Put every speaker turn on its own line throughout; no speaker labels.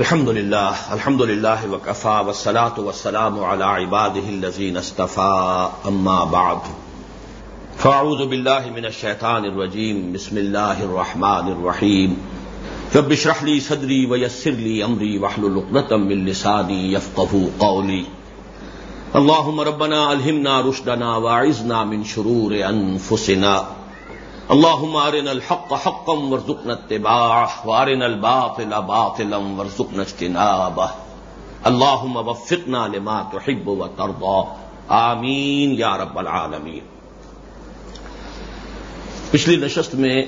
الحمد لله الحمد لله وكفى والصلاة والسلام على عباده الذين اصطفى أما بعد۔ فأعوذ بالله من الشيطان الرجيم بسم الله الرحمن الرحيم رب اشرح لي صدري ويسر لي أمري واحلل عقدة من لساني يفقهوا قولي اللهم ربنا ألهمنا رشدنا واعذنا من شرور أنفسنا اللهم ارنا الحق حقا وارزقنا اتباعه وارنا الباطل باطلا وارزقنا اجتنابه. اللهم وفقنا لما تحب وترضى. آمین یا رب العالمین. پچھلی نشست میں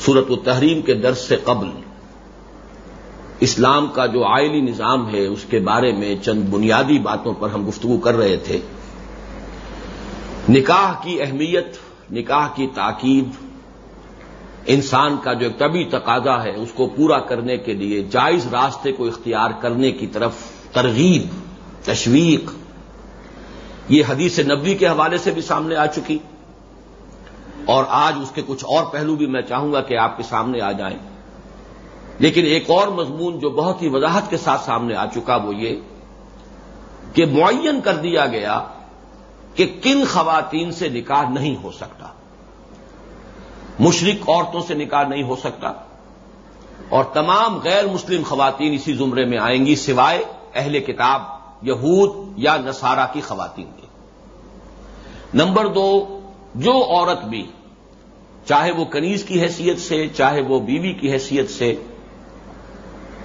صورت التحریم کے درس سے قبل اسلام کا جو آئلی نظام ہے، اس کے بارے میں چند بنیادی باتوں پر ہم گفتگو کر رہے تھے۔ نکاح کی اہمیت نکاح کی تاکید انسان کا جو طبی تقاضا ہے، اس کو پورا کرنے کے لیے جائز راستے کو اختیار کرنے کی طرف ترغیب، تشویق، یہ حدیث نبوی کے حوالے سے بھی سامنے آ چکی۔ اور آج اس کے کچھ اور پہلو بھی میں چاہوں گا کہ آپ کے سامنے آ جائیں۔ لیکن ایک اور مضمون جو بہت ہی وضاحت کے ساتھ سامنے آ چکا وہ یہ کہ معین کر دیا گیا کہ کن خواتین سے نکاح نہیں ہو سکتا؟ مشرق عورتوں سے نکاح نہیں ہو سکتا اور تمام غیر مسلم خواتین اسی زمرے میں آئیں گی سوائے اہل کتاب، یہود یا نصارہ کی خواتین کے۔ نمبر دو، جو عورت بھی، چاہے وہ کنیز کی حیثیت سے، چاہے وہ بیوی کی حیثیت سے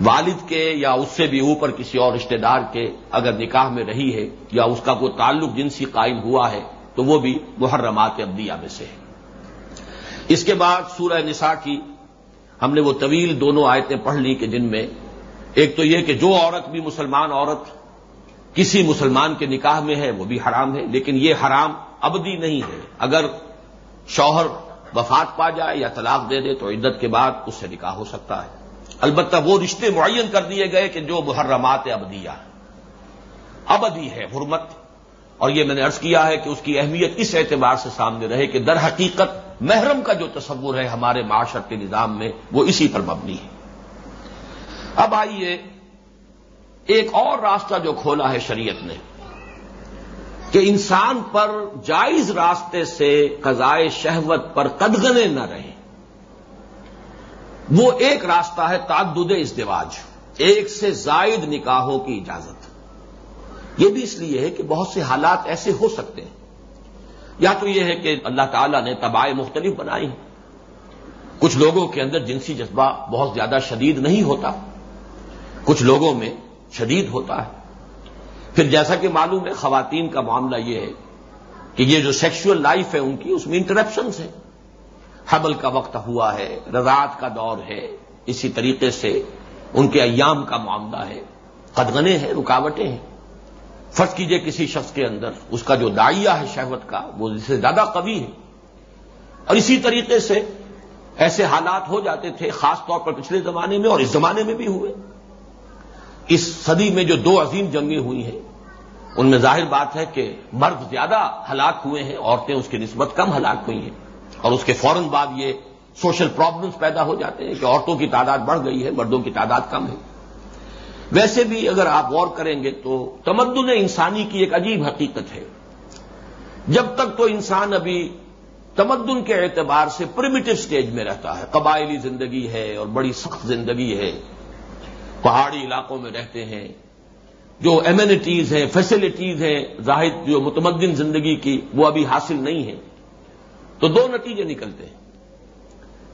والد کے یا اس سے بھی اوپر کسی اور رشتہ دار کے اگر نکاح میں رہی ہے یا اس کا کوئی تعلق جنسی قائم ہوا ہے تو وہ بھی محرمات ابدیہ میں سے ہے۔ اس کے بعد سورہ نساء کی ہم نے وہ طویل دونوں آیتیں پڑھ لی کہ جن میں ایک تو یہ کہ جو عورت بھی مسلمان عورت کسی مسلمان کے نکاح میں ہے وہ بھی حرام ہے، لیکن یہ حرام ابدی نہیں ہے۔ اگر شوہر وفات پا جائے یا طلاق دے دے تو عدت کے بعد اس سے نکاح ہو سکتا ہے۔ البتہ وہ رشتے معین کر دیے گئے کہ جو محرمات ابدیہ ابدی ہے، حرمت۔ اور یہ میں نے ارض کیا ہے کہ اس کی اہمیت اس اعتبار سے سامنے رہے کہ در حقیقت محرم کا جو تصور ہے ہمارے معاشرت کے نظام میں وہ اسی پر مبنی ہے۔ اب آئیے ایک اور راستہ جو کھولا ہے شریعت نے کہ انسان پر جائز راستے سے قضائے شہوت پر قدغنے نہ رہیں۔ وہ ایک راستہ ہے تعدد ازدواج، ایک سے زائد نکاحوں کی اجازت۔ یہ بھی اس لیے ہے کہ بہت سے حالات ایسے ہو سکتے ہیں۔ یا تو یہ ہے کہ اللہ تعالیٰ نے تباہ مختلف بنائی ہیں۔ کچھ لوگوں کے اندر جنسی جذبہ بہت زیادہ شدید نہیں ہوتا۔ کچھ لوگوں میں شدید ہوتا ہے۔ پھر جیسا کہ معلوم ہے، خواتین کا معاملہ یہ ہے کہ یہ جو سیکشل لائف ہے، ان کی اس میں انٹرپشنس ہیں۔ حمل کا وقت ہوا ہے، رضاعت کا دور ہے، اسی طریقے سے ان کے ایام کا معاملہ ہے۔ قدغنے ہیں، رکاوٹیں ہیں۔ فرض کیجیے کسی شخص کے اندر اس کا جو دائیا ہے شہوت کا، وہ اس سے زیادہ قوی ہے۔ اور اسی طریقے سے ایسے حالات ہو جاتے تھے، خاص طور پر پچھلے زمانے میں اور اس زمانے میں بھی ہوئے۔ اس صدی میں جو دو عظیم جنگیں ہوئی ہیں، ان میں ظاہر بات ہے کہ مرد زیادہ ہلاک ہوئے ہیں، عورتیں اس کی نسبت کم ہلاک ہوئی ہیں۔ اور اس کے فوراً بعد یہ سوشل پرابلمس پیدا ہو جاتے ہیں کہ عورتوں کی تعداد بڑھ گئی ہے، مردوں کی تعداد کم ہے۔ ویسے بھی اگر آپ غور کریں گے تو تمدن انسانی کی ایک عجیب حقیقت ہے۔ جب تک تو انسان ابھی تمدن کے اعتبار سے پرمیٹو سٹیج میں رہتا ہے، قبائلی زندگی ہے اور بڑی سخت زندگی ہے۔ پہاڑی علاقوں میں رہتے ہیں، جو ایمینٹیز ہیں فیسلٹیز ہیں ظاہر جو متمدن زندگی کی وہ ابھی حاصل نہیں ہے تو دو نتیجے نکلتے ہیں۔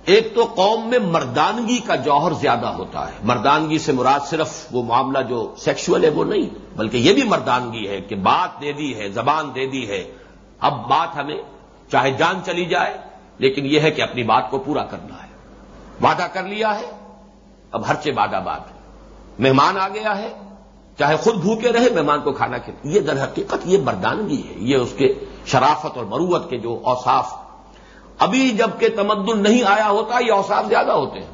ایک تو قوم میں مردانگی کا جوہر زیادہ ہوتا ہے۔ مردانگی سے مراد صرف وہ معاملہ جو سیکشل ہے وہ نہیں، بلکہ یہ بھی مردانگی ہے کہ بات دے دی ہے، زبان دے دی ہے۔ اب بات ہمیں چاہے جان چلی جائے، لیکن یہ ہے کہ اپنی بات کو پورا کرنا ہے۔ وعدہ کر لیا ہے، اب ہرچے وعدہ بات مہمان آ گیا ہے، چاہے خود بھوکے رہے، مہمان کو کھانا کھلائے یہ در حقیقت یہ مردانگی ہے، یہ اس کے شرافت اور مروت کے جو اوصاف ابھی جبکہ تمدن نہیں آیا ہوتا، یہ اوساف زیادہ ہوتے ہیں۔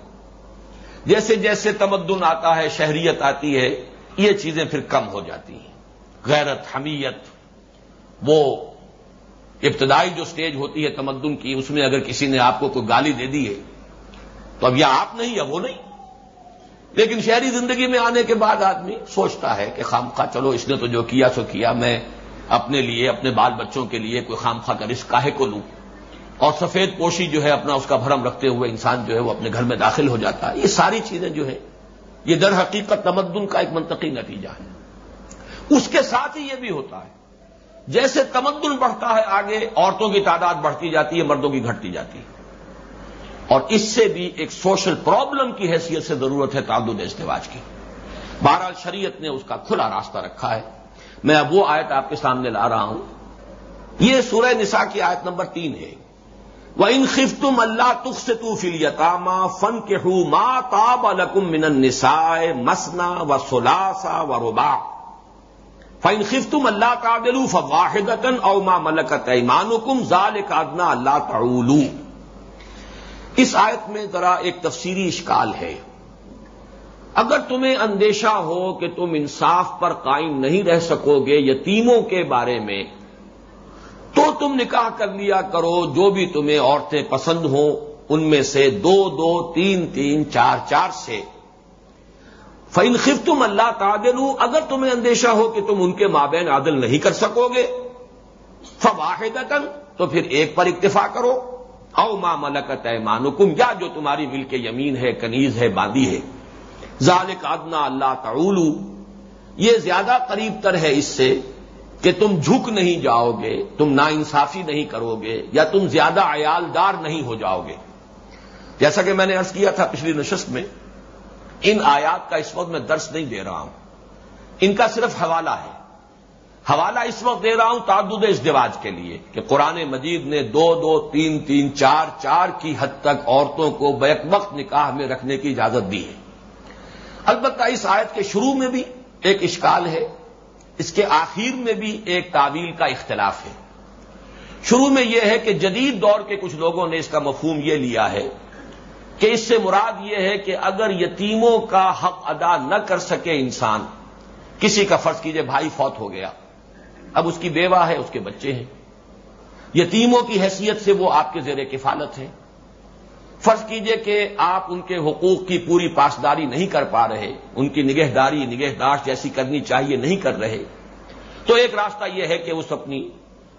جیسے جیسے تمدن آتا ہے، شہریت آتی ہے، یہ چیزیں پھر کم ہو جاتی ہیں۔ غیرت، حمیت، وہ ابتدائی جو سٹیج ہوتی ہے تمدن کی، اس میں اگر کسی نے آپ کو کوئی گالی دے دی ہے، تو اب یا آپ نہیں یا وہ نہیں۔ لیکن شہری زندگی میں آنے کے بعد آدمی سوچتا ہے کہ خام خواہ چلو، اس نے تو جو کیا سو کیا، میں اپنے لیے، اپنے بال بچوں کے لیے کوئی خام خواہ کا رسک کاہے کو لوں؟ اور سفید پوشی جو ہے اپنا اس کا بھرم رکھتے ہوئے انسان جو ہے وہ اپنے گھر میں داخل ہو جاتا ہے۔ یہ ساری چیزیں جو ہے یہ در حقیقت تمدن کا ایک منطقی نتیجہ ہے۔ اس کے ساتھ ہی یہ بھی ہوتا ہے۔ جیسے تمدن بڑھتا ہے، آگے عورتوں کی تعداد بڑھتی جاتی ہے، مردوں کی گھٹتی جاتی ہے۔ اور اس سے بھی ایک سوشل پرابلم کی حیثیت سے ضرورت ہے تعدد ازدواج کی۔ بہرحال شریعت نے اس کا کھلا راستہ رکھا ہے۔ میں اب وہ آیت آپ کے سامنے لا رہا ہوں۔ یہ سورہ نساء کی آیت نمبر تین ہے۔ وہ ان خفتم اللہ تخ سے تو فلیتاما فن کے ہوں ماں تاب الکم من نسائے مسنا و سلاسا و ربا فن خفتم اللہ کا دلو فواہد او ما ملکت ایمان کم ظال کادنا اللہ تعلو اس آیت میں ذرا ایک تفسیری اشکال ہے۔ اگر تمہیں اندیشہ ہو کہ تم انصاف پر قائم نہیں رہ سکو گے یتیموں کے بارے میں تو تم نکاح کر لیا کرو، جو بھی تمہیں عورتیں پسند ہوں، ان میں سے دو دو، تین تین، چار چار سے۔ فن خف تم اللہ تعدل اگر تمہیں اندیشہ ہو کہ تم ان کے مابین عادل نہیں کر سکو گے۔ فواہد تو پھر ایک پر اکتفا کرو۔ او ما ملکت ایمانکم یا جو تمہاری مل کے یمین ہے، کنیز ہے، باندی ہے۔ ذالک ادنا اللہ تعولو یہ زیادہ قریب تر ہے اس سے۔ کہ تم جھک نہیں جاؤ گے، تم نا انصافی نہیں کرو گے، یا تم زیادہ عیالدار نہیں ہو جاؤ گے۔ جیسا کہ میں نے ارض کیا تھا پچھلی نشست میں، ان آیات کا اس وقت میں درس نہیں دے رہا ہوں۔ ان کا صرف حوالہ ہے۔ حوالہ اس وقت دے رہا ہوں تعدد ازدواج کے لیے کہ قرآن مجید نے دو دو تین تین چار چار کی حد تک عورتوں کو بیک وقت نکاح میں رکھنے کی اجازت دی ہے۔ البتہ اس آیت کے شروع میں بھی ایک اشکال ہے۔ اس کے آخر میں بھی ایک تعویل کا اختلاف ہے۔ شروع میں یہ ہے کہ جدید دور کے کچھ لوگوں نے اس کا مفہوم یہ لیا ہے کہ اس سے مراد یہ ہے کہ اگر یتیموں کا حق ادا نہ کر سکے انسان، کسی کا فرض کیجیے بھائی فوت ہو گیا، اب اس کی بیوہ ہے، اس کے بچے ہیں۔ یتیموں کی حیثیت سے وہ آپ کے زیر کفالت ہیں۔ فرض کیجیے کہ آپ ان کے حقوق کی پوری پاسداری نہیں کر پا رہے، ان کی نگہداری، نگہداشت جیسی کرنی چاہیے نہیں کر رہے۔ تو ایک راستہ یہ ہے کہ اس اپنی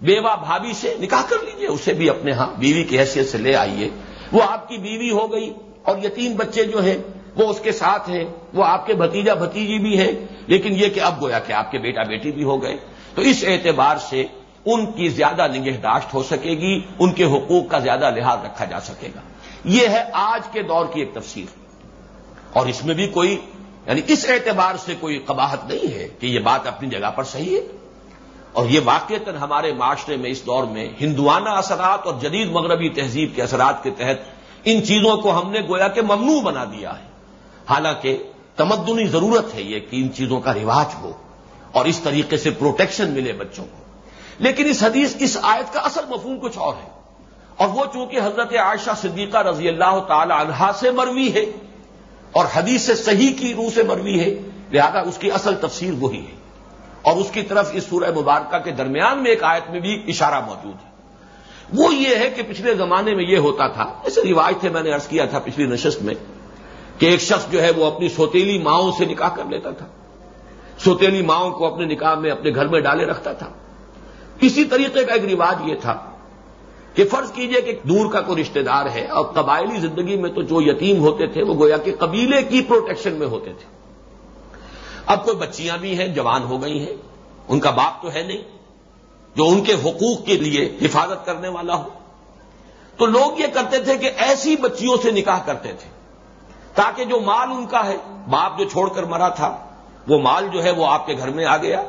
بیوہ بھابھی سے نکاح کر لیجیے، اسے بھی اپنے ہاں بیوی کی حیثیت سے لے آئیے۔ وہ آپ کی بیوی ہو گئی اور یتیم بچے جو ہیں، وہ اس کے ساتھ ہیں، وہ آپ کے بھتیجا بھتیجی بھی ہیں، لیکن یہ کہ اب گویا کہ آپ کے بیٹا بیٹی بھی ہو گئے۔ تو اس اعتبار سے ان کی زیادہ نگہداشت ہو سکے گی، ان کے حقوق کا زیادہ لحاظ رکھا جا سکے گا۔ یہ ہے آج کے دور کی ایک تفسیر۔ اور اس میں بھی کوئی یعنی اس اعتبار سے کوئی قباہت نہیں ہے کہ یہ بات اپنی جگہ پر صحیح ہے۔ اور یہ واقع ہمارے معاشرے میں اس دور میں ہندوانہ اثرات اور جدید مغربی تہذیب کے اثرات کے تحت ان چیزوں کو ہم نے گویا کہ ممنوع بنا دیا ہے۔ حالانکہ تمدنی ضرورت ہے یہ کہ ان چیزوں کا رواج ہو اور اس طریقے سے پروٹیکشن ملے بچوں کو۔ لیکن اس حدیث، اس آیت کا اصل مفہوم کچھ اور ہے۔ اور وہ چونکہ حضرت عائشہ صدیقہ رضی اللہ تعالی عنہا سے مروی ہے اور حدیث سے صحیح کی روح سے مروی ہے، لہذا اس کی اصل تفسیر وہی ہے۔ اور اس کی طرف اس سورہ مبارکہ کے درمیان میں ایک آیت میں بھی اشارہ موجود ہے۔ وہ یہ ہے کہ پچھلے زمانے میں یہ ہوتا تھا، ایسے رواج تھے میں نے ارض کیا تھا پچھلی نشست میں، کہ ایک شخص جو ہے وہ اپنی سوتیلی ماؤں سے نکاح کر لیتا تھا۔ سوتیلی ماؤں کو اپنے نکاح میں اپنے گھر میں ڈالے رکھتا تھا۔ اسی طریقے کا ایک رواج یہ تھا کہ فرض کیجیے کہ دور کا کوئی رشتہ دار ہے اور قبائلی زندگی میں تو جو یتیم ہوتے تھے وہ گویا کہ قبیلے کی پروٹیکشن میں ہوتے تھے۔ اب کوئی بچیاں بھی ہیں، جوان ہو گئی ہیں، ان کا باپ تو ہے نہیں، جو ان کے حقوق کے لیے حفاظت کرنے والا ہو۔ تو لوگ یہ کرتے تھے کہ ایسی بچیوں سے نکاح کرتے تھے تاکہ جو مال ان کا ہے، باپ جو چھوڑ کر مرا تھا، وہ مال جو ہے وہ آپ کے گھر میں آ گیا۔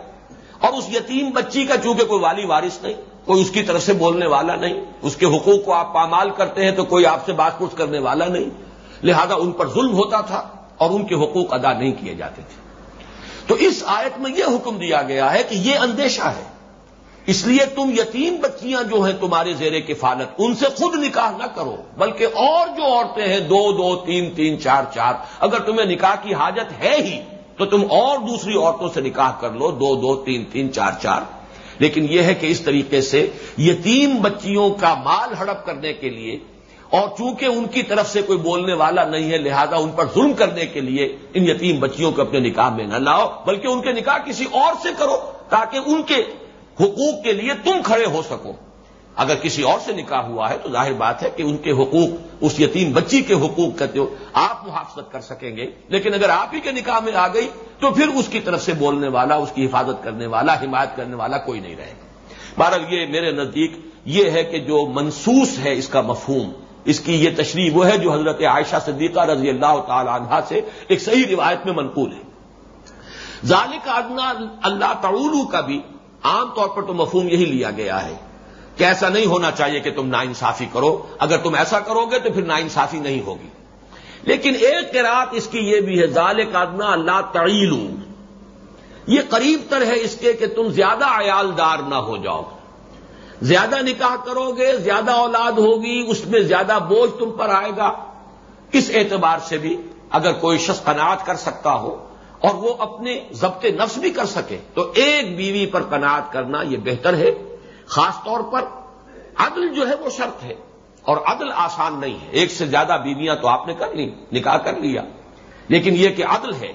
اور اس یتیم بچی کا چونکہ کوئی والی وارث نہیں، کوئی اس کی طرف سے بولنے والا نہیں، اس کے حقوق کو آپ پامال کرتے ہیں تو کوئی آپ سے بات پوچھ کرنے والا نہیں۔ لہذا ان پر ظلم ہوتا تھا اور ان کے حقوق ادا نہیں کیے جاتے تھے۔ تو اس آیت میں یہ حکم دیا گیا ہے کہ یہ اندیشہ ہے۔ اس لیے تم یتیم بچیاں جو ہیں تمہارے زیر کفالت، ان سے خود نکاح نہ کرو، بلکہ اور جو عورتیں ہیں، دو دو، تین تین، چار چار، اگر تمہیں نکاح کی حاجت ہے ہی تو تم اور دوسری عورتوں سے نکاح کر لو، دو دو، تین تین، چار چار۔ لیکن یہ ہے کہ اس طریقے سے یتیم بچیوں کا مال ہڑپ کرنے کے لیے اور چونکہ ان کی طرف سے کوئی بولنے والا نہیں ہے، لہذا ان پر ظلم کرنے کے لیے ان یتیم بچیوں کو اپنے نکاح میں نہ لاؤ، بلکہ ان کے نکاح کسی اور سے کرو تاکہ ان کے حقوق کے لیے تم کھڑے ہو سکو۔ اگر کسی اور سے نکاح ہوا ہے تو ظاہر بات ہے کہ ان کے حقوق، اس یتیم بچی کے حقوق کہتے ہو آپ محافظت کر سکیں گے، لیکن اگر آپ ہی کے نکاح میں آ گئی تو پھر اس کی طرف سے بولنے والا، اس کی حفاظت کرنے والا، حمایت کرنے والا کوئی نہیں رہے گا۔ بہرحال یہ میرے نزدیک یہ ہے کہ جو منسوس ہے اس کا مفہوم، اس کی یہ تشریح وہ ہے جو حضرت عائشہ صدیقہ رضی اللہ تعالی عنہ سے ایک صحیح روایت میں منقول ہے۔ ذالک آدنا اللہ تعولو کا بھی عام طور پر تو مفہوم یہی لیا گیا ہے۔ کہ ایسا نہیں ہونا چاہیے کہ تم نا انصافی کرو۔ اگر تم ایسا کرو گے تو پھر نا انصافی نہیں ہوگی۔ لیکن ایک قرات اس کی یہ بھی ہے، ذالک آدنا اللہ تعیلو۔ یہ قریب تر ہے اس کے کہ تم زیادہ عیالدار نہ ہو جاؤ۔ زیادہ نکاح کرو گے، زیادہ اولاد ہوگی، اس میں زیادہ بوجھ تم پر آئے گا۔ اس اعتبار سے بھی اگر کوئی شخص قناعت کر سکتا ہو اور وہ اپنے ضبط نفس بھی کر سکے، تو ایک بیوی پر قناعت کرنا یہ بہتر ہے۔ خاص طور پر عدل جو ہے وہ شرط ہے اور عدل آسان نہیں ہے۔ ایک سے زیادہ بیویاں تو آپ نے کر لی، نکاح کر لیا۔ لیکن یہ کہ عدل ہے،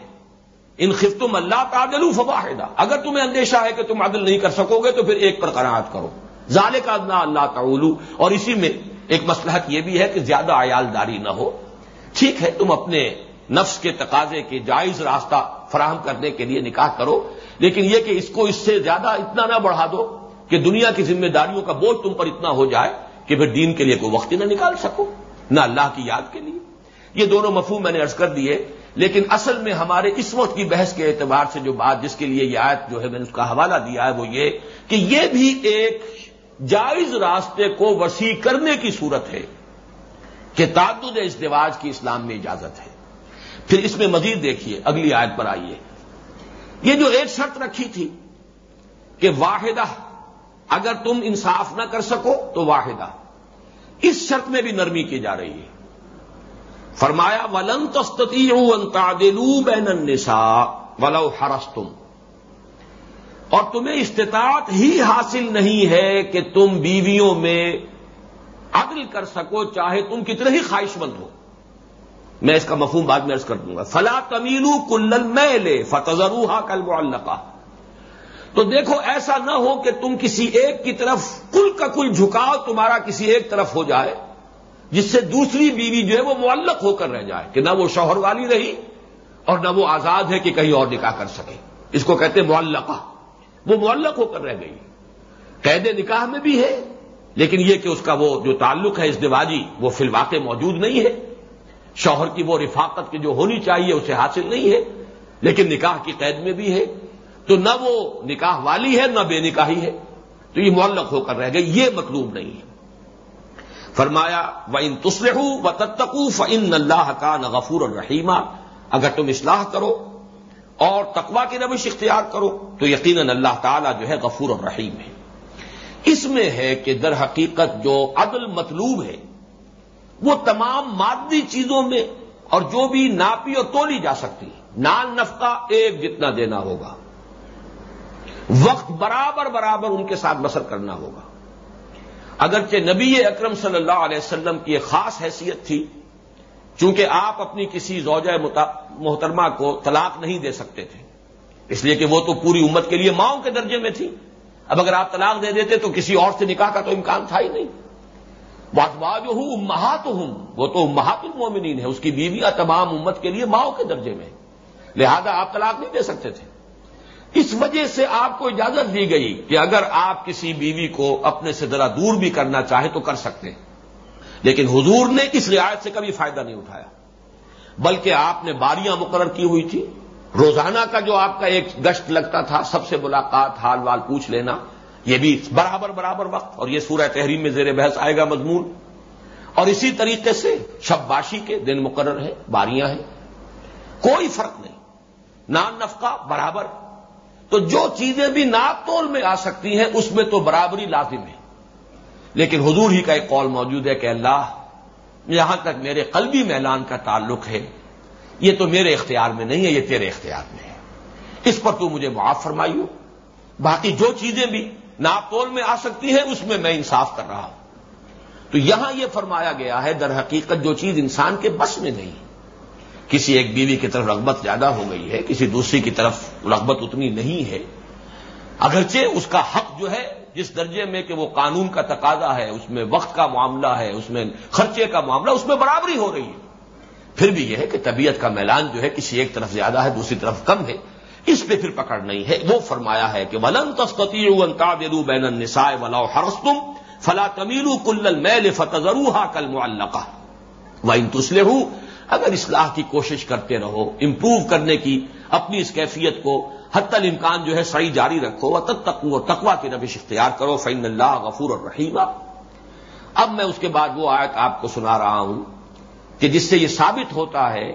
ان خفتم اللہ تعدل فواہدہ اگر تمہیں اندیشہ ہے کہ تم عدل نہیں کر سکو گے تو پھر ایک پر قناعت کرو۔ ظال کا نہ اللہ تعولو اور اسی میں ایک مسلحت یہ بھی ہے کہ زیادہ عیال داری نہ ہو۔ ٹھیک ہے، تم اپنے نفس کے تقاضے کے جائز راستہ فراہم کرنے کے لیے نکاح کرو، لیکن یہ کہ اس کو اس سے زیادہ اتنا نہ بڑھا دو۔ کہ دنیا کی ذمہ داریوں کا بوجھ تم پر اتنا ہو جائے کہ پھر دین کے لیے کوئی وقت ہی نہ نکال سکو، نہ اللہ کی یاد کے لیے۔ یہ دونوں مفہوم میں نے ارض کر دیے، لیکن اصل میں ہمارے اس وقت کی بحث کے اعتبار سے جو بات جس کے لیے یہ آیت جو ہے میں نے اس کا حوالہ دیا ہے وہ یہ کہ یہ بھی ایک جائز راستے کو وسیع کرنے کی صورت ہے کہ تعدد ازدواج کی اسلام میں اجازت ہے۔ پھر اس میں مزید دیکھیے، اگلی آیت پر آئیے۔ یہ جو ایک شرط رکھی تھی کہ واحدہ اگر تم انصاف نہ کر سکو تو واحدہ۔ اس شرط میں بھی نرمی کی جا رہی ہے۔ فرمایا، ولن تستتی تعدلوا بین النساء ولو حرستم اور تمہیں استطاعت ہی حاصل نہیں ہے کہ تم بیویوں میں عدل کر سکو، چاہے تم کتنے ہی خواہش مند ہو۔ میں اس کا مفہوم بعد میں ارض کر دوں گا۔ فلا تمیلو کلن میں لے فتضروہا کل معلقہ تو دیکھو ایسا نہ ہو کہ تم کسی ایک کی طرف کل کا کل جھکاؤ تمہارا کسی ایک طرف ہو جائے، جس سے دوسری بیوی جو ہے وہ معلق ہو کر رہ جائے کہ نہ وہ شوہر والی رہی اور نہ وہ آزاد ہے کہ کہیں اور نکاح کر سکے۔ اس کو کہتے معلقہ۔ وہ معلق ہو کر رہ گئی۔ قید نکاح میں بھی ہے، لیکن یہ کہ اس کا وہ جو تعلق ہے اس دیواجی وہ فی الواقع موجود نہیں ہے۔ شوہر کی وہ رفاقت کی جو ہونی چاہیے، اسے حاصل نہیں ہے، لیکن نکاح کی قید میں بھی ہے۔ تو نہ وہ نکاح والی ہے، نہ بے نکاحی ہے۔ تو یہ معلق ہو کر رہ گئی یہ مطلوب نہیں ہے۔ فرمایا و ان تسلح و تتقو فن اللہ کا نہ غفور الرحیمہ اگر تم اصلاح کرو اور تقوا کی روش اختیار کرو، تو یقیناً اللہ تعالیٰ جو ہے غفور الرحیم ہے۔ اس میں ہے کہ در حقیقت جو عدل مطلوب ہے، وہ تمام مادی چیزوں میں اور جو بھی ناپی اور تولی جا سکتی، نان نفقہ ایک جتنا دینا ہوگا۔ وقت برابر برابر ان کے ساتھ بسر کرنا ہوگا۔ اگرچہ نبی اکرم صلی اللہ علیہ وسلم کی ایک خاص حیثیت تھی، چونکہ آپ اپنی کسی زوجہ محترمہ کو طلاق نہیں دے سکتے تھے، اس لیے کہ وہ تو پوری امت کے لیے ماؤں کے درجے میں تھی۔ اب اگر آپ طلاق دے دیتے تو کسی اور سے نکاح کا تو امکان تھا ہی نہیں۔ بات جو ہوں امہات ہوں وہ تو امہات المومنین ہے اس کی بیویاں تمام امت کے لیے ماؤں کے درجے میں لہذا آپ طلاق نہیں دے سکتے تھے۔ اس وجہ سے آپ کو اجازت دی گئی کہ اگر آپ کسی بیوی کو اپنے سے ذرا دور بھی کرنا چاہے تو کر سکتے ہیں۔ لیکن حضور نے اس رعایت سے کبھی فائدہ نہیں اٹھایا۔ بلکہ آپ نے باریاں مقرر کی ہوئی تھی۔ روزانہ کا جو آپ کا ایک گشت لگتا تھا، سب سے ملاقات، حال وال پوچھ لینا، یہ بھی برابر برابر وقت، اور یہ سورہ تحریم میں زیر بحث آئے گا مضمون۔ اور اسی طریقے سے شب باشی کے دن مقرر ہے باریاں ہیں۔ کوئی فرق نہیں۔ نان نفقہ برابر تو جو چیزیں بھی ناپ تول میں آ سکتی ہیں، اس میں تو برابری لازم ہے۔ لیکن حضور ہی کا ایک قول موجود ہے کہ اللہ، یہاں تک میرے قلبی میلان کا تعلق ہے۔ یہ تو میرے اختیار میں نہیں ہے، یہ تیرے اختیار میں ہے۔ اس پر تو مجھے معاف فرمائی ہو باقی جو چیزیں بھی ناپتول میں آ سکتی ہیں، اس میں میں انصاف کر رہا ہوں۔ تو یہاں یہ فرمایا گیا ہے، در حقیقت جو چیز انسان کے بس میں نہیں کسی ایک بیوی کی طرف رغبت زیادہ ہو گئی ہے، کسی دوسری کی طرف رغبت اتنی نہیں ہے۔ اگرچہ اس کا حق جو ہے، جس درجے میں کہ وہ قانون کا تقاضا ہے، اس میں وقت کا معاملہ ہے، اس میں خرچے کا معاملہ، اس میں برابری ہو رہی ہے۔ پھر بھی یہ ہے کہ طبیعت کا میلان جو ہے، کسی ایک طرف زیادہ ہے، دوسری طرف کم ہے۔ اس پہ پھر پکڑ نہیں ہے۔ وہ فرمایا ہے کہ ولن تسکتی بین النساء ولاؤ ہرستم فلا تمیلو کل میل فتضروہا کل معلقہ و ان تسلے ہوں اگر اصلاح کی کوشش کرتے رہو امپروو کرنے کی اپنی اس کیفیت کو حت الامکان جو ہے صحیح جاری رکھو تب تک وہ تقوا کی روش اختیار کرو فین اللہ غفور اور اب میں اس کے بعد وہ آیت آپ کو سنا رہا ہوں کہ جس سے یہ ثابت ہوتا ہے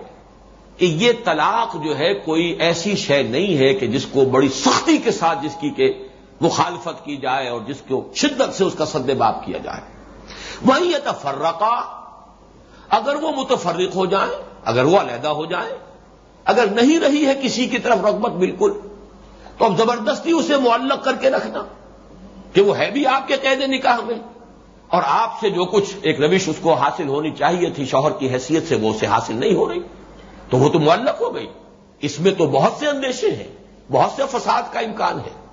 کہ یہ طلاق جو ہے کوئی ایسی شے نہیں ہے کہ جس کو بڑی سختی کے ساتھ جس کی کہ مخالفت کی جائے اور جس کو شدت سے اس کا سد باب کیا جائے۔ وہی یہ تفرقہ اگر وہ متفرق ہو جائیں، اگر وہ علیحدہ ہو جائیں، اگر نہیں رہی ہے کسی کی طرف رغبت، بالکل۔ تو اب زبردستی اسے معلق کر کے رکھنا کہ وہ ہے بھی آپ کے قید نکاح میں۔ اور آپ سے جو کچھ ایک روش اس کو حاصل ہونی چاہیے تھی، شوہر کی حیثیت سے وہ اسے حاصل نہیں ہو رہی، تو وہ تو معلق ہو گئی۔ اس میں تو بہت سے اندیشے ہیں، بہت سے فساد کا امکان ہے۔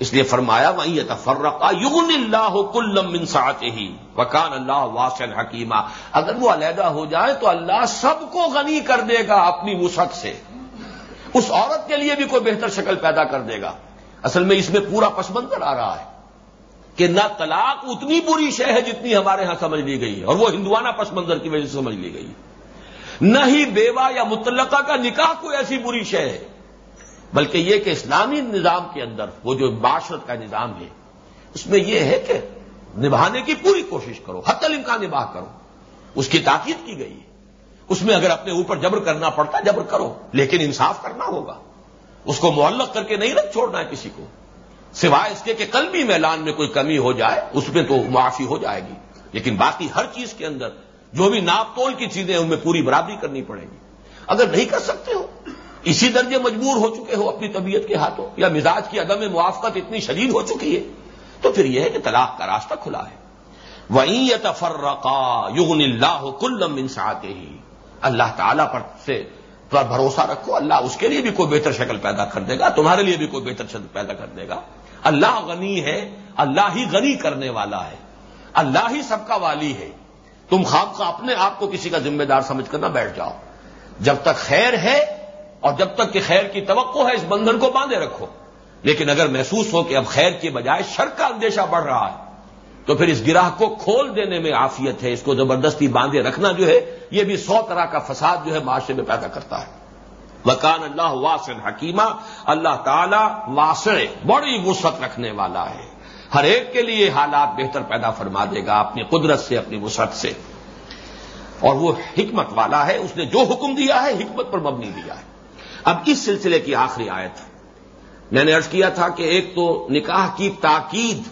اس لیے فرمایا وہیں یہ تفرقہ یغن اللہ کلم انساط ہی وکان اللہ واسن حکیمہ اگر وہ علیحدہ ہو جائے تو اللہ سب کو غنی کر دے گا اپنی وسعت سے۔ اس عورت کے لیے بھی کوئی بہتر شکل پیدا کر دے گا۔ اصل میں اس میں پورا پس منظر آ رہا ہے کہ نہ طلاق اتنی بری شے ہے جتنی ہمارے ہاں سمجھ لی گئی ہے، اور وہ ہندوانہ پس منظر کی وجہ سے سمجھ لی گئی نہ ہی بیوہ یا متعلقہ کا نکاح کوئی ایسی بری شے ہے۔ بلکہ یہ کہ اسلامی نظام کے اندر وہ جو معاشرت کا نظام ہے، اس میں یہ ہے کہ نبھانے کی پوری کوشش کرو حت الامکان نباہ کرو، اس کی تاکید کی گئی ہے۔ اس میں اگر اپنے اوپر جبر کرنا پڑتا، جبر کرو، لیکن انصاف کرنا ہوگا۔ اس کو معلق کر کے نہیں رکھ چھوڑنا ہے کسی کو۔ سوائے اس کے کہ قلبی میلان میں کوئی کمی ہو جائے، اس میں تو معافی ہو جائے گی۔ لیکن باقی ہر چیز کے اندر جو بھی ناپ تول کی چیزیں ان میں پوری برابری کرنی پڑے گی۔ اگر نہیں کر سکتے ہو اسی درجے مجبور ہو چکے ہو اپنی طبیعت کے ہاتھوں، یا مزاج کی عدم موافقت اتنی شدید ہو چکی ہے، تو پھر یہ ہے کہ طلاق کا راستہ کھلا ہے۔ وہیں یہ تفرقا یغن اللہ کلم انساتے ہی اللہ تعالیٰ پر سے پر بھروسہ رکھو، اللہ اس کے لیے بھی کوئی بہتر شکل پیدا کر دے گا، تمہارے لیے بھی کوئی بہتر شکل پیدا کر دے گا۔ اللہ غنی ہے، اللہ ہی غنی کرنے والا ہے۔ اللہ ہی سب کا والی ہے۔ تم خواب کا اپنے آپ کو کسی کا ذمہ دار سمجھ کر نہ بیٹھ جاؤ۔ جب تک خیر ہے اور جب تک کہ خیر کی توقع ہے اس بندھن کو باندھے رکھو۔ لیکن اگر محسوس ہو کہ اب خیر کے بجائے شر کا اندیشہ بڑھ رہا ہے، تو پھر اس گراہ کو کھول دینے میں عافیت ہے۔ اس کو زبردستی باندھے رکھنا جو ہے، یہ بھی سو طرح کا فساد جو ہے معاشرے میں پیدا کرتا ہے۔ وکان اللہ واسن حکیمہ، اللہ تعالی واسع بڑی وسعت رکھنے والا ہے۔ ہر ایک کے لیے حالات بہتر پیدا فرما دے گا اپنی قدرت سے، اپنی وسعت سے۔ اور وہ حکمت والا ہے، اس نے جو حکم دیا ہے، حکمت پر مبنی دیا ہے۔ اب اس سلسلے کی آخری آیت میں نے ارض کیا تھا کہ ایک تو نکاح کی تاکید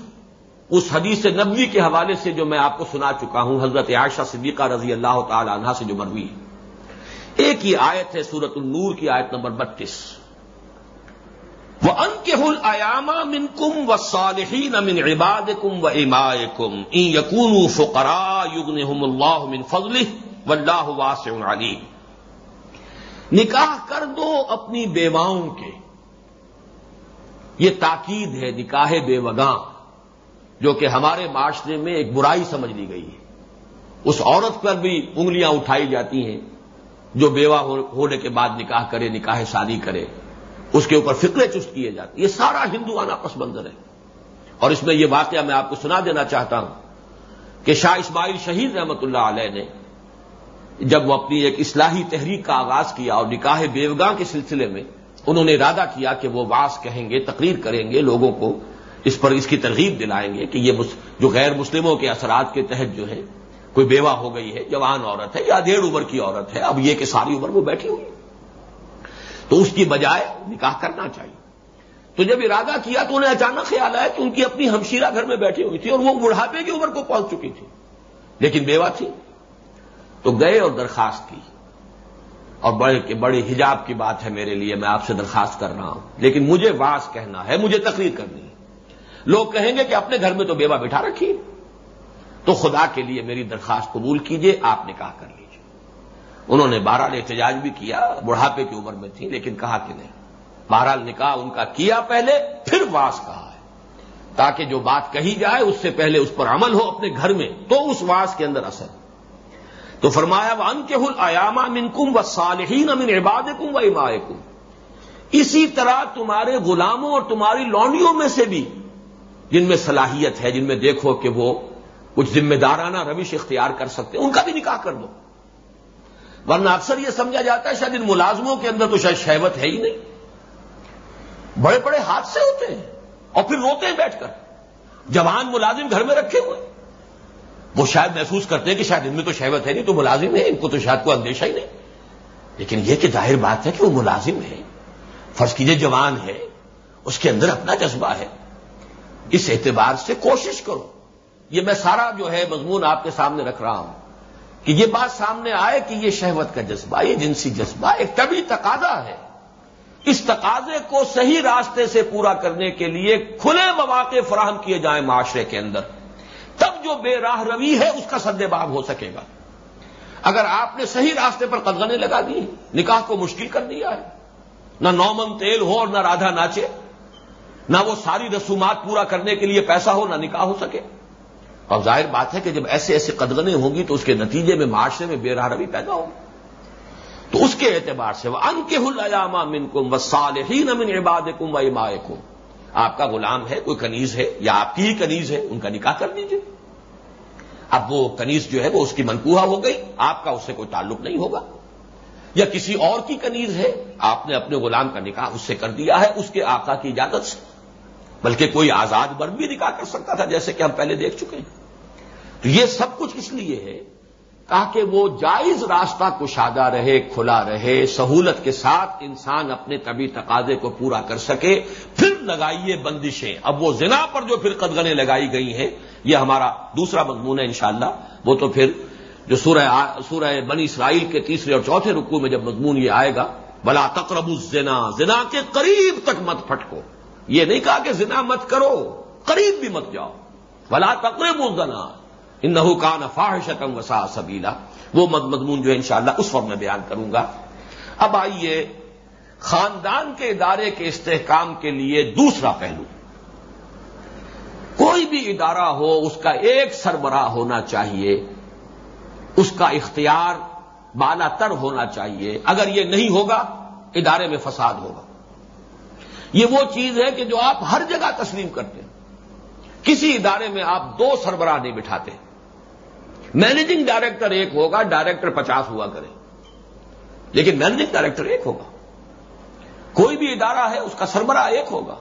اس حدیث نبوی کے حوالے سے جو میں آپ کو سنا چکا ہوں، حضرت عائشہ صدیقہ رضی اللہ تعالی عنہ سے جو مروی ہے۔ ایک ہی آیت ہے سورت النور کی آیت نمبر بتیس۔ وہ ان کے ہل ایاما من کم و صالحین امن عباد کم و امائے کم یقون فقرا یغن اللہ من فضل و اللہ واسع علیم نکاح کر دو اپنی بیواؤں کے۔ یہ تاکید ہے نکاح بے وگاں جو کہ ہمارے معاشرے میں ایک برائی سمجھ لی گئی ہے۔ اس عورت پر بھی انگلیاں اٹھائی جاتی ہیں، جو بیوہ ہونے کے بعد نکاح کرے، نکاح شادی کرے۔ اس کے اوپر فکرے چست کیے جاتے یہ سارا ہندو آنا پس منظر ہے۔ اور اس میں یہ واقعہ میں آپ کو سنا دینا چاہتا ہوں کہ شاہ اسماعیل شہید رحمت اللہ علیہ نے جب وہ اپنی ایک اصلاحی تحریک کا آغاز کیا اور نکاح بیوگاں کے سلسلے میں انہوں نے ارادہ کیا کہ وہ واس کہیں گے، تقریر کریں گے، لوگوں کو اس پر اس کی ترغیب دلائیں گے کہ یہ جو غیر مسلموں کے اثرات کے تحت جو ہے کوئی بیوہ ہو گئی ہے، جوان عورت ہے یا ڈیڑھ عمر کی عورت ہے، اب یہ کہ ساری عمر وہ بیٹھی ہوئی تو اس کی بجائے نکاح کرنا چاہیے۔ تو جب ارادہ کیا تو انہیں اچانک خیال آیا کہ ان کی اپنی ہمشیرہ گھر میں بیٹھی ہوئی تھی اور وہ بڑھاپے کی عمر کو پہنچ چکی تھی۔ لیکن بیوہ تھی۔ تو گئے اور درخواست کی۔ اور بڑے کہ بڑی حجاب کی بات ہے میرے لیے، میں آپ سے درخواست کر رہا ہوں۔ لیکن مجھے واس کہنا ہے، مجھے تقریر کرنی ہے۔ لوگ کہیں گے کہ اپنے گھر میں تو بیوہ بٹھا رکھی تو خدا کے لیے میری درخواست قبول کیجیے، آپ نکاح کر لیجیے۔ انہوں نے بہرحال احتجاج بھی کیا، بڑھاپے کی عمر میں تھی لیکن کہا کہ نہیں۔ بہرحال نکاح ان کا کیا پہلے، پھر واس کہا ہے۔ تاکہ جو بات کہی جائے، اس سے پہلے اس پر عمل ہو اپنے گھر میں، تو اس واس کے اندر اثر۔ تو فرمایا وہ ان کے حل ایاما من کم و صالحین امن عباد کم و اسی طرح تمہارے غلاموں اور تمہاری لونڈیوں میں سے بھی جن میں صلاحیت ہے، جن میں دیکھو کہ وہ کچھ ذمہ دارانہ روش اختیار کر سکتے ہیں، ان کا بھی نکاح کر دو۔ ورنہ اکثر یہ سمجھا جاتا ہے شاید ان ملازموں کے اندر تو شاید شہوت ہے ہی نہیں۔ بڑے بڑے حادثے ہوتے ہیں اور پھر روتے ہیں بیٹھ کر۔ جوان ملازم گھر میں رکھے ہوئے۔ وہ شاید محسوس کرتے ہیں کہ شاید ان میں تو شہوت ہے نہیں، تو ملازم ہے ان کو تو شاید کوئی اندیشہ ہی نہیں۔ لیکن یہ کہ ظاہر بات ہے کہ وہ ملازم ہے فرض کیجیے جوان ہے اس کے اندر اپنا جذبہ ہے۔ اس اعتبار سے کوشش کرو۔ یہ میں سارا جو ہے مضمون آپ کے سامنے رکھ رہا ہوں کہ یہ بات سامنے آئے کہ یہ شہوت کا جذبہ، یہ جنسی جذبہ ایک طبی تقاضا ہے۔ اس تقاضے کو صحیح راستے سے پورا کرنے کے لیے کھلے مواقع فراہم کیے جائیں معاشرے کے اندر۔ تب جو بے راہ روی ہے، اس کا سد باب ہو سکے گا۔ اگر آپ نے صحیح راستے پر قدغنے لگا دی، نکاح کو مشکل کر دیا ہے۔ نہ نومن تیل ہو اور نہ رادھا ناچے۔ نہ وہ ساری رسومات پورا کرنے کے لیے پیسہ ہو، نہ نکاح ہو سکے۔ اور ظاہر بات ہے کہ جب ایسے ایسے قدغنے ہوں گی تو اس کے نتیجے میں معاشرے میں بے راہ روی پیدا ہوگی۔ تو اس کے اعتبار سے وہ ان کے حلامہ من کم و صالحین امن عباد کم و امائے آپ کا غلام ہے، کوئی کنیز ہے یا آپ کی ہی کنیز ہے، ان کا نکاح کر دیجیے اب وہ کنیز جو ہے وہ اس کی منقوہ ہو گئی، آپ کا اس سے کوئی تعلق نہیں ہوگا۔ یا کسی اور کی کنیز ہے، آپ نے اپنے غلام کا نکاح اس سے کر دیا ہے، اس کے آقا کی اجازت سے۔ بلکہ کوئی آزاد مرد بھی نکاح کر سکتا تھا، جیسے کہ ہم پہلے دیکھ چکے ہیں۔ تو یہ سب کچھ اس لیے ہے تاکہ وہ جائز راستہ کشادہ رہے، کھلا رہے، سہولت کے ساتھ انسان اپنے طبی تقاضے کو پورا کر سکے۔ پھر لگائیے بندشیں۔ اب وہ زنا پر جو پھر قدغنیں لگائی گئی ہیں، یہ ہمارا دوسرا مضمون ہے انشاءاللہ۔ وہ تو پھر جو سورہ سورہ بنی اسرائیل کے تیسرے اور چوتھے رکوع میں جب مضمون یہ آئے گا بلا تقرب الزنا۔ زنا کے قریب تک مت پھٹکو۔ یہ نہیں کہا کہ زنا مت کرو، قریب بھی مت جاؤ۔ بلا تقرب الزنا۔ ان نحو کا نفاح شکم وسا سبیلا۔ وہ مضمون جو انشاءاللہ اس وقت میں بیان کروں گا۔ اب آئیے خاندان کے ادارے کے استحکام کے لیے دوسرا پہلو۔ کوئی بھی ادارہ ہو، اس کا ایک سربراہ ہونا چاہیے، اس کا اختیار بالا تر ہونا چاہیے۔ اگر یہ نہیں ہوگا، ادارے میں فساد ہوگا۔ یہ وہ چیز ہے کہ جو آپ ہر جگہ تسلیم کرتے ہیں۔ کسی ادارے میں آپ دو سربراہ نہیں بٹھاتے۔ مینیجنگ ڈائریکٹر ایک ہوگا ڈائریکٹر پچاس ہوا کرے۔ لیکن مینیجنگ ڈائریکٹر ایک ہوگا۔ کوئی بھی ادارہ ہے، اس کا سربراہ ایک ہوگا۔